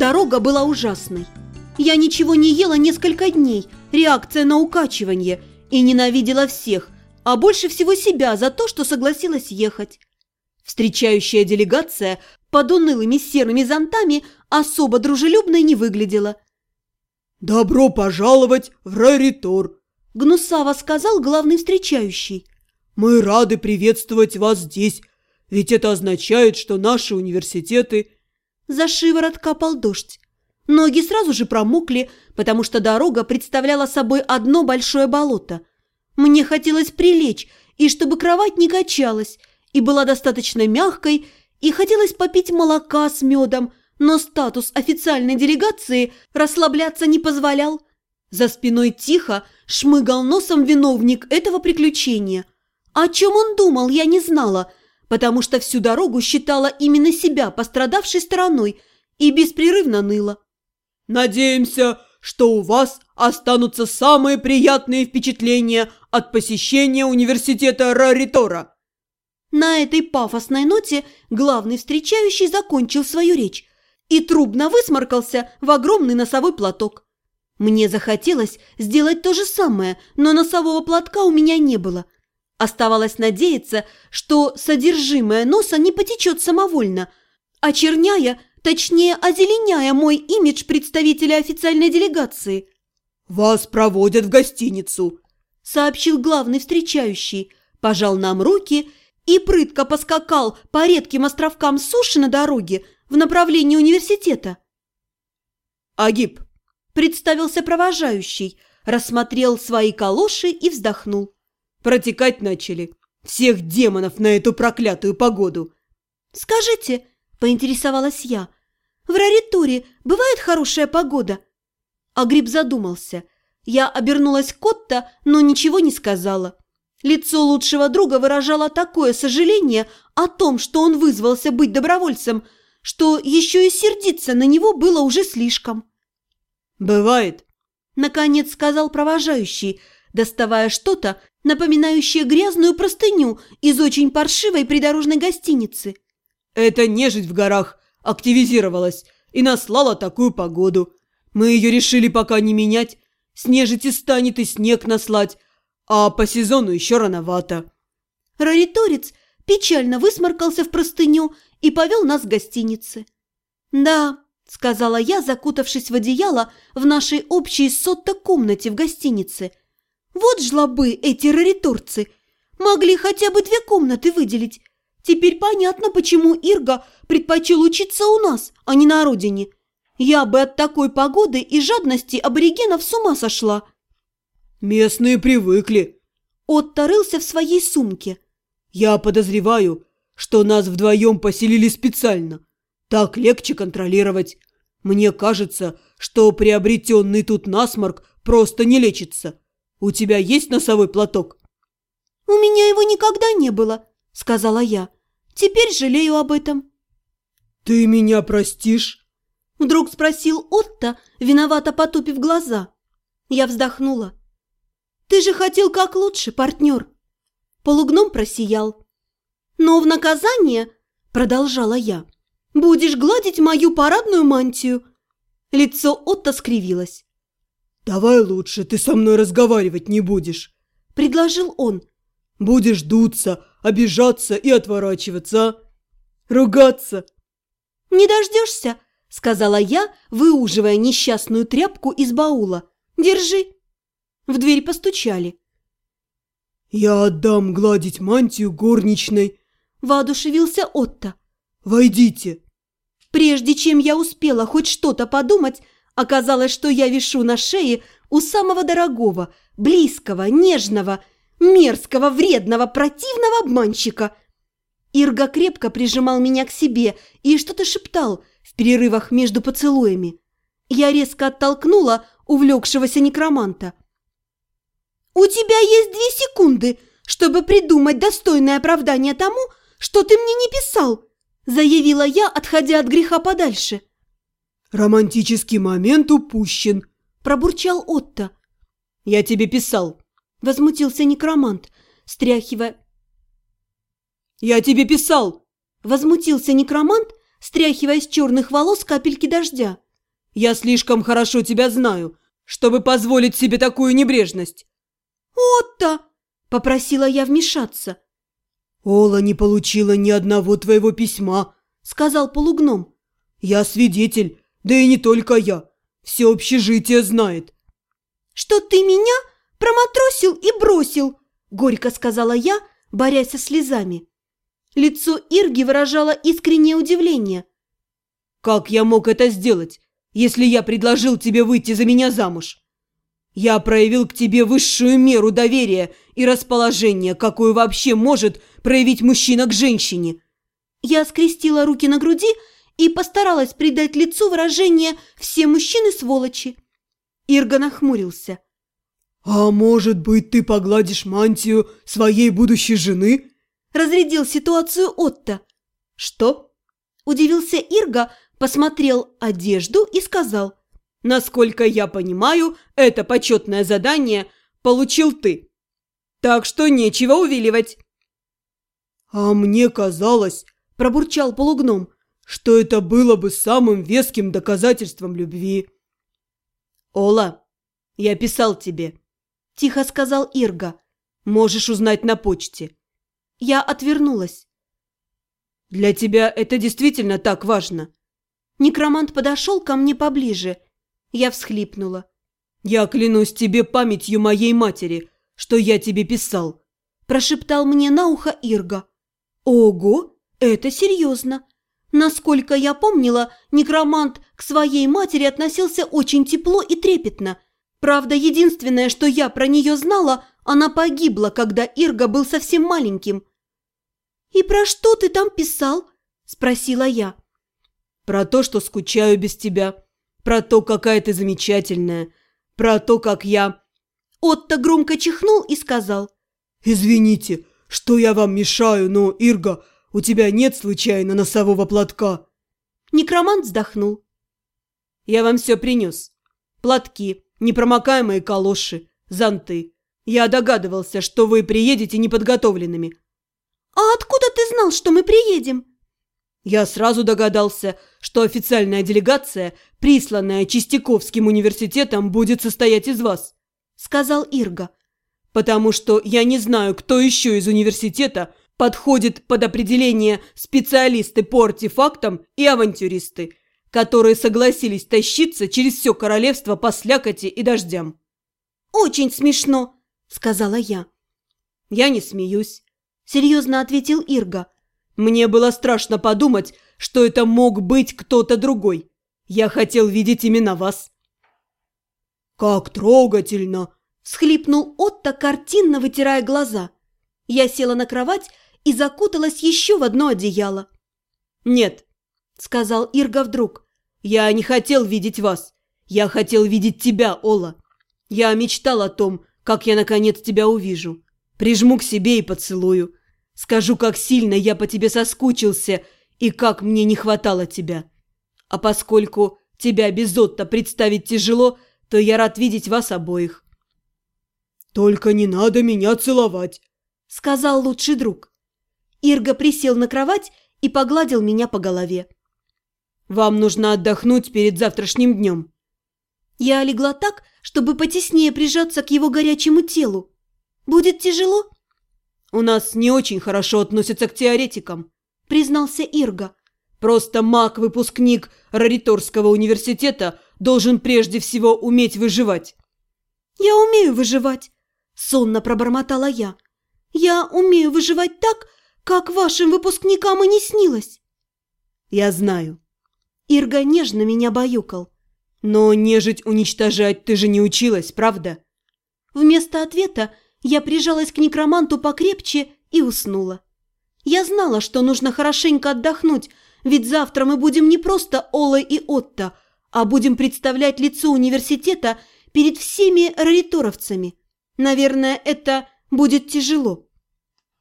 Дорога была ужасной. Я ничего не ела несколько дней, реакция на укачивание, и ненавидела всех, а больше всего себя за то, что согласилась ехать. Встречающая делегация под унылыми серыми зонтами особо дружелюбной не выглядела. «Добро пожаловать в Раритор!» – гнусаво сказал главный встречающий. «Мы рады приветствовать вас здесь, ведь это означает, что наши университеты...» За шиворот капал дождь. Ноги сразу же промокли, потому что дорога представляла собой одно большое болото. Мне хотелось прилечь, и чтобы кровать не качалась, и была достаточно мягкой, и хотелось попить молока с медом, но статус официальной делегации расслабляться не позволял. За спиной тихо шмыгал носом виновник этого приключения. О чем он думал, я не знала, потому что всю дорогу считала именно себя пострадавшей стороной и беспрерывно ныла. «Надеемся, что у вас останутся самые приятные впечатления от посещения университета Раритора». На этой пафосной ноте главный встречающий закончил свою речь и трубно высморкался в огромный носовой платок. Мне захотелось сделать то же самое, но носового платка у меня не было. Оставалось надеяться, что содержимое носа не потечет самовольно, очерняя, точнее озеленяя мой имидж представителя официальной делегации. «Вас проводят в гостиницу», – сообщил главный встречающий, пожал нам руки и прытко поскакал по редким островкам суши на дороге, в направлении университета. «Агиб!» – представился провожающий, рассмотрел свои калоши и вздохнул. «Протекать начали. Всех демонов на эту проклятую погоду!» «Скажите!» – поинтересовалась я. «В Рариторе бывает хорошая погода?» Агриб задумался. Я обернулась к Котта, но ничего не сказала. Лицо лучшего друга выражало такое сожаление о том, что он вызвался быть добровольцем – что еще и сердиться на него было уже слишком. «Бывает», – наконец сказал провожающий, доставая что-то, напоминающее грязную простыню из очень паршивой придорожной гостиницы. «Эта нежить в горах активизировалась и наслала такую погоду. Мы ее решили пока не менять. С нежити станет и снег наслать, а по сезону еще рановато». Рариторец печально высморкался в простыню и повел нас к гостинице. «Да», – сказала я, закутавшись в одеяло в нашей общей сотто-комнате в гостинице. «Вот жлобы эти рариторцы! Могли хотя бы две комнаты выделить. Теперь понятно, почему Ирга предпочел учиться у нас, а не на родине. Я бы от такой погоды и жадности аборигенов с ума сошла». «Местные привыкли». Отто рылся в своей сумке. «Я подозреваю, что нас вдвоем поселили специально. Так легче контролировать. Мне кажется, что приобретенный тут насморк просто не лечится. У тебя есть носовой платок?» «У меня его никогда не было», — сказала я. «Теперь жалею об этом». «Ты меня простишь?» Вдруг спросил Отто, виновато потупив глаза. Я вздохнула. «Ты же хотел как лучше, партнер!» Полугном просиял. «Но в наказание, — продолжала я, — будешь гладить мою парадную мантию». Лицо Отто скривилось. «Давай лучше ты со мной разговаривать не будешь», — предложил он. «Будешь дуться, обижаться и отворачиваться, а? Ругаться». «Не дождешься», — сказала я, выуживая несчастную тряпку из баула. «Держи». В дверь постучали. «Я отдам гладить мантию горничной», – воодушевился Отто. «Войдите!» Прежде чем я успела хоть что-то подумать, оказалось, что я вишу на шее у самого дорогого, близкого, нежного, мерзкого, вредного, противного обманщика. Ирга крепко прижимал меня к себе и что-то шептал в перерывах между поцелуями. Я резко оттолкнула увлекшегося некроманта. «У тебя есть две секунды, чтобы придумать достойное оправдание тому, что ты мне не писал!» Заявила я, отходя от греха подальше. «Романтический момент упущен», – пробурчал Отто. «Я тебе писал», – возмутился некромант, стряхивая... «Я тебе писал!» – возмутился некромант, стряхивая с черных волос капельки дождя. «Я слишком хорошо тебя знаю, чтобы позволить себе такую небрежность». «Отто!» – попросила я вмешаться. «Ола не получила ни одного твоего письма», – сказал полугном. «Я свидетель, да и не только я. Все общежитие знает». «Что ты меня проматросил и бросил?» – горько сказала я, борясь со слезами. Лицо Ирги выражало искреннее удивление. «Как я мог это сделать, если я предложил тебе выйти за меня замуж? Я проявил к тебе высшую меру доверия и расположения, какую вообще может проявить мужчина к женщине». Я скрестила руки на груди и постаралась придать лицу выражение «все мужчины сволочи». Ирга нахмурился. «А может быть, ты погладишь мантию своей будущей жены?» Разрядил ситуацию Отто. «Что?» Удивился Ирга, посмотрел одежду и сказал. «Насколько я понимаю, это почетное задание получил ты. Так что нечего увиливать». «А мне казалось, – пробурчал полугном, – что это было бы самым веским доказательством любви». «Ола, я писал тебе», – тихо сказал Ирга. «Можешь узнать на почте». Я отвернулась. «Для тебя это действительно так важно?» Некромант подошел ко мне поближе. Я всхлипнула. «Я клянусь тебе памятью моей матери, что я тебе писал», прошептал мне на ухо Ирга. «Ого, это серьезно!» Насколько я помнила, некромант к своей матери относился очень тепло и трепетно. Правда, единственное, что я про нее знала, она погибла, когда Ирга был совсем маленьким. «И про что ты там писал?» – спросила я. «Про то, что скучаю без тебя. Про то, какая ты замечательная. Про то, как я...» Отто громко чихнул и сказал. «Извините, что я вам мешаю, но, Ирга, у тебя нет случайно носового платка?» Некромант вздохнул. «Я вам все принес. Платки, непромокаемые калоши, зонты. Я догадывался, что вы приедете неподготовленными. «А откуда ты знал, что мы приедем?» Я сразу догадался, что официальная делегация, присланная Чистяковским университетом, будет состоять из вас, сказал Ирга. Потому что я не знаю, кто еще из университета подходит под определение специалисты по артефактам и авантюристы, которые согласились тащиться через все королевство по слякоти и дождям. «Очень смешно», — сказала я. «Я не смеюсь серьезно ответил Ирга. «Мне было страшно подумать, что это мог быть кто-то другой. Я хотел видеть именно вас». «Как трогательно!» – всхлипнул Отто, картинно вытирая глаза. Я села на кровать и закуталась еще в одно одеяло. «Нет», – сказал Ирга вдруг, – «я не хотел видеть вас. Я хотел видеть тебя, Ола. Я мечтал о том, как я наконец тебя увижу. Прижму к себе и поцелую. Скажу, как сильно я по тебе соскучился и как мне не хватало тебя. А поскольку тебя без Отто представить тяжело, то я рад видеть вас обоих». «Только не надо меня целовать», — сказал лучший друг. Ирга присел на кровать и погладил меня по голове. «Вам нужно отдохнуть перед завтрашним днем». Я легла так, чтобы потеснее прижаться к его горячему телу. «Будет тяжело?» «У нас не очень хорошо относятся к теоретикам», – признался Ирга. «Просто маг-выпускник Рариторского университета должен прежде всего уметь выживать». «Я умею выживать», – сонно пробормотала я. «Я умею выживать так, как вашим выпускникам и не снилось». «Я знаю». Ирга нежно меня баюкал. «Но нежить уничтожать ты же не училась, правда?» Вместо ответа я прижалась к некроманту покрепче и уснула. Я знала, что нужно хорошенько отдохнуть, ведь завтра мы будем не просто Олой и Отто, а будем представлять лицо университета перед всеми рариторовцами. Наверное, это будет тяжело.